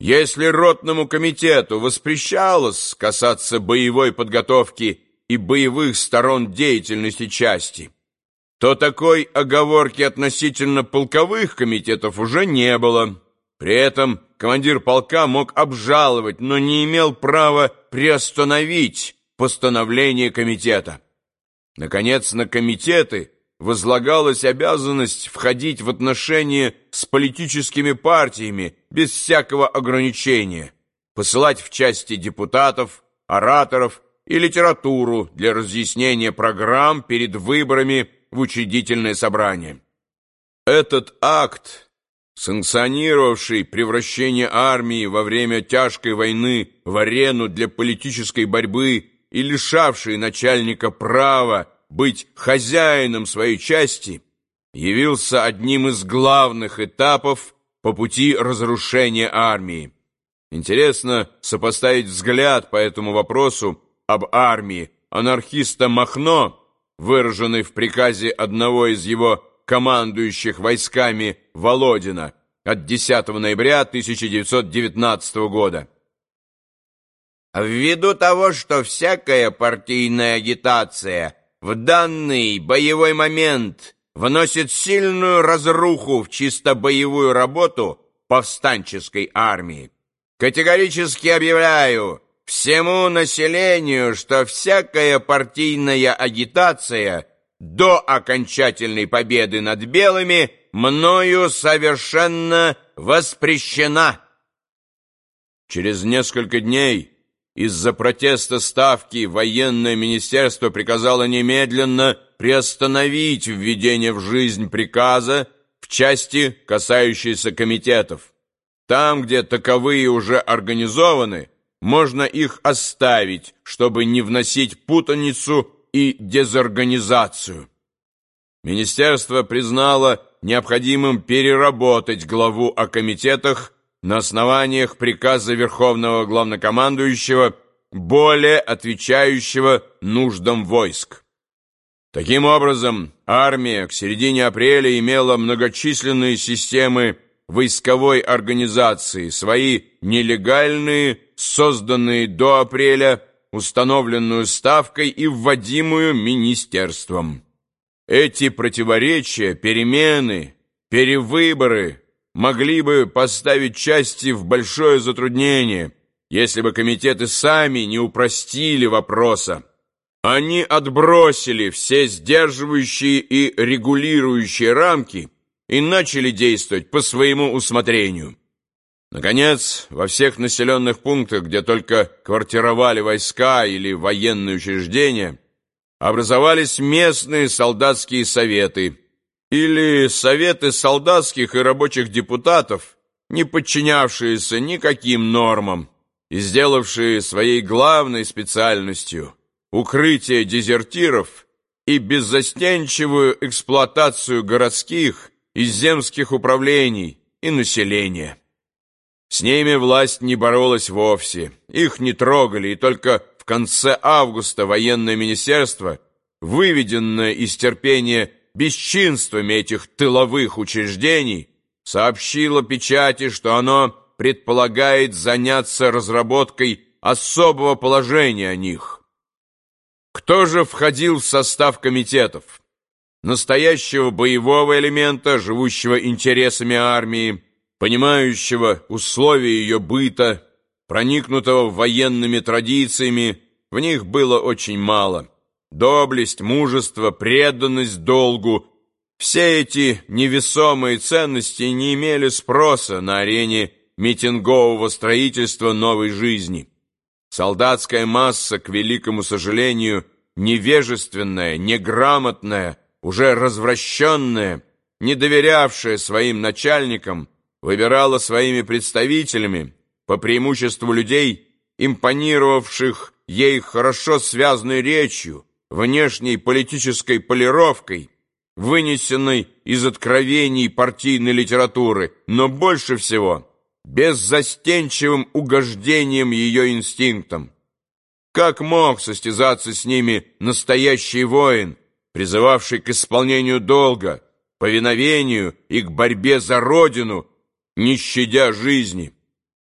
Если ротному комитету воспрещалось касаться боевой подготовки и боевых сторон деятельности части, то такой оговорки относительно полковых комитетов уже не было. При этом командир полка мог обжаловать, но не имел права приостановить постановление комитета. Наконец, на комитеты возлагалась обязанность входить в отношения с политическими партиями без всякого ограничения, посылать в части депутатов, ораторов и литературу для разъяснения программ перед выборами в учредительное собрание. Этот акт, санкционировавший превращение армии во время тяжкой войны в арену для политической борьбы и лишавший начальника права быть хозяином своей части, явился одним из главных этапов по пути разрушения армии. Интересно сопоставить взгляд по этому вопросу об армии анархиста Махно, выраженный в приказе одного из его командующих войсками Володина от 10 ноября 1919 года. Ввиду того, что всякая партийная агитация в данный боевой момент вносит сильную разруху в чисто боевую работу повстанческой армии, категорически объявляю всему населению, что всякая партийная агитация до окончательной победы над белыми мною совершенно воспрещена. Через несколько дней из-за протеста Ставки военное министерство приказало немедленно приостановить введение в жизнь приказа в части, касающейся комитетов. Там, где таковые уже организованы, можно их оставить, чтобы не вносить путаницу и дезорганизацию. Министерство признало необходимым переработать главу о комитетах на основаниях приказа Верховного Главнокомандующего, более отвечающего нуждам войск. Таким образом, армия к середине апреля имела многочисленные системы войсковой организации, свои нелегальные, созданные до апреля, установленную ставкой и вводимую министерством. Эти противоречия, перемены, перевыборы – могли бы поставить части в большое затруднение, если бы комитеты сами не упростили вопроса. Они отбросили все сдерживающие и регулирующие рамки и начали действовать по своему усмотрению. Наконец, во всех населенных пунктах, где только квартировали войска или военные учреждения, образовались местные солдатские советы – или советы солдатских и рабочих депутатов, не подчинявшиеся никаким нормам и сделавшие своей главной специальностью укрытие дезертиров и беззастенчивую эксплуатацию городских и земских управлений и населения. С ними власть не боролась вовсе, их не трогали, и только в конце августа военное министерство, выведенное из терпения бесчинствами этих тыловых учреждений, сообщило печати, что оно предполагает заняться разработкой особого положения о них. Кто же входил в состав комитетов? Настоящего боевого элемента, живущего интересами армии, понимающего условия ее быта, проникнутого военными традициями, в них было очень мало. Доблесть, мужество, преданность долгу – все эти невесомые ценности не имели спроса на арене митингового строительства новой жизни. Солдатская масса, к великому сожалению, невежественная, неграмотная, уже развращенная, не доверявшая своим начальникам, выбирала своими представителями, по преимуществу людей, импонировавших ей хорошо связанной речью, внешней политической полировкой, вынесенной из откровений партийной литературы, но больше всего беззастенчивым угождением ее инстинктам. Как мог состязаться с ними настоящий воин, призывавший к исполнению долга, повиновению и к борьбе за родину, не щадя жизни?